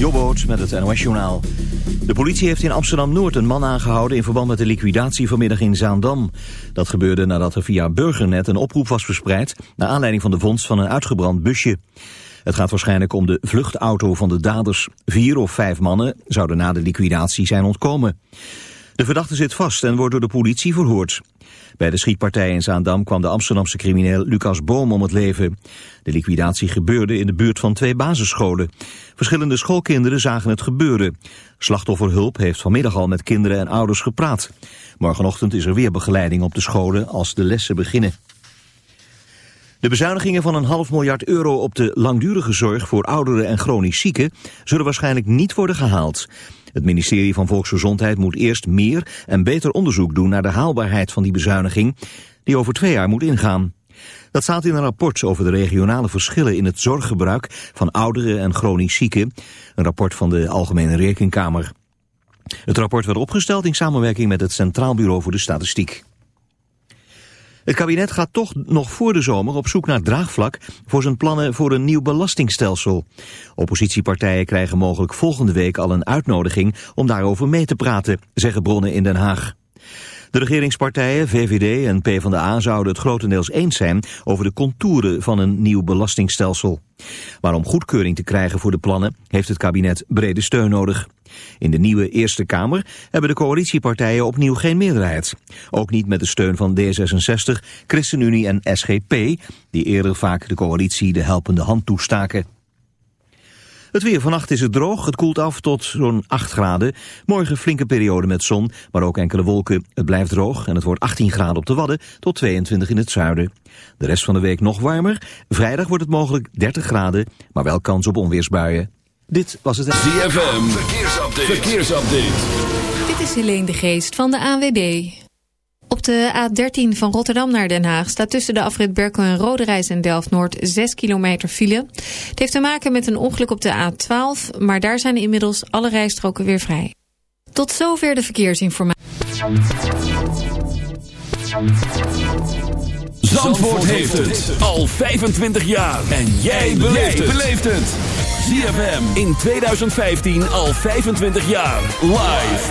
Jobboot met het NOS Journaal. De politie heeft in Amsterdam-Noord een man aangehouden... in verband met de liquidatie vanmiddag in Zaandam. Dat gebeurde nadat er via Burgernet een oproep was verspreid... naar aanleiding van de vondst van een uitgebrand busje. Het gaat waarschijnlijk om de vluchtauto van de daders. Vier of vijf mannen zouden na de liquidatie zijn ontkomen. De verdachte zit vast en wordt door de politie verhoord. Bij de schietpartij in Zaandam kwam de Amsterdamse crimineel Lucas Boom om het leven. De liquidatie gebeurde in de buurt van twee basisscholen. Verschillende schoolkinderen zagen het gebeuren. Slachtofferhulp heeft vanmiddag al met kinderen en ouders gepraat. Morgenochtend is er weer begeleiding op de scholen als de lessen beginnen. De bezuinigingen van een half miljard euro op de langdurige zorg voor ouderen en chronisch zieken zullen waarschijnlijk niet worden gehaald. Het ministerie van Volksgezondheid moet eerst meer en beter onderzoek doen naar de haalbaarheid van die bezuiniging, die over twee jaar moet ingaan. Dat staat in een rapport over de regionale verschillen in het zorggebruik van ouderen en chronisch zieken, een rapport van de Algemene Rekenkamer. Het rapport werd opgesteld in samenwerking met het Centraal Bureau voor de Statistiek. Het kabinet gaat toch nog voor de zomer op zoek naar draagvlak voor zijn plannen voor een nieuw belastingstelsel. Oppositiepartijen krijgen mogelijk volgende week al een uitnodiging om daarover mee te praten, zeggen bronnen in Den Haag. De regeringspartijen, VVD en PvdA zouden het grotendeels eens zijn over de contouren van een nieuw belastingstelsel. Maar om goedkeuring te krijgen voor de plannen heeft het kabinet brede steun nodig. In de nieuwe Eerste Kamer hebben de coalitiepartijen opnieuw geen meerderheid. Ook niet met de steun van D66, ChristenUnie en SGP, die eerder vaak de coalitie de helpende hand toestaken. Het weer vannacht is het droog, het koelt af tot zo'n 8 graden. Morgen flinke periode met zon, maar ook enkele wolken. Het blijft droog en het wordt 18 graden op de Wadden tot 22 in het zuiden. De rest van de week nog warmer. Vrijdag wordt het mogelijk 30 graden, maar wel kans op onweersbuien. Dit was het... ZFM, verkeersupdate. verkeersupdate. Dit is Helene de Geest van de ANWB. Op de A13 van Rotterdam naar Den Haag staat tussen de afrit Berkel en Roderijs en Delft-Noord 6 kilometer file. Het heeft te maken met een ongeluk op de A12, maar daar zijn inmiddels alle rijstroken weer vrij. Tot zover de verkeersinformatie. Zandvoort heeft het al 25 jaar en jij beleeft het. ZFM in 2015 al 25 jaar live.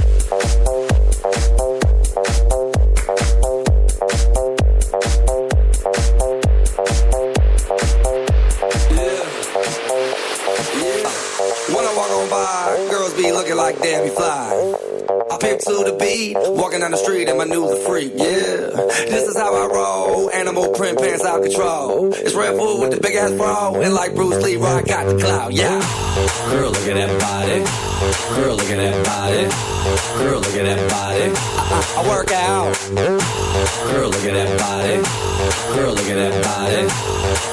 On by, girls be looking like Debbie Fly. I pimp to the beat, walking down the street and my news a freak, yeah. This is how I roll, animal print pants out control. It's Red Bull with the big ass bra, and like Bruce Lee, I got the clout, yeah. Girl, look at that body. Girl, look at that body. Girl, look at that body. I, I, I work out. Girl, look at that body. Girl, look at that body.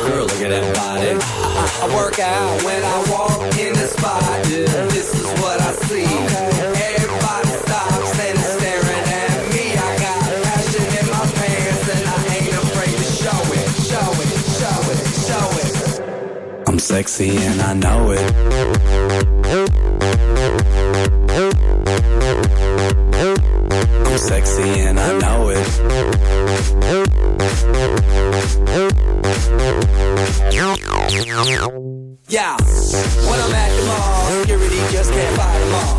Girl, look at that body. I, I, I work out when I walk in the spot. This is what I see. Everybody stops and is staring at me. I got passion in my pants and I ain't afraid to show it, show it, show it, show it. I'm sexy and I know it. I'm sexy and I know it. Yeah, when I'm at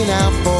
looking out for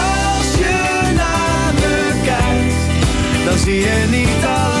zie je niet alleen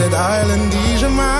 dit island, die ze maakt.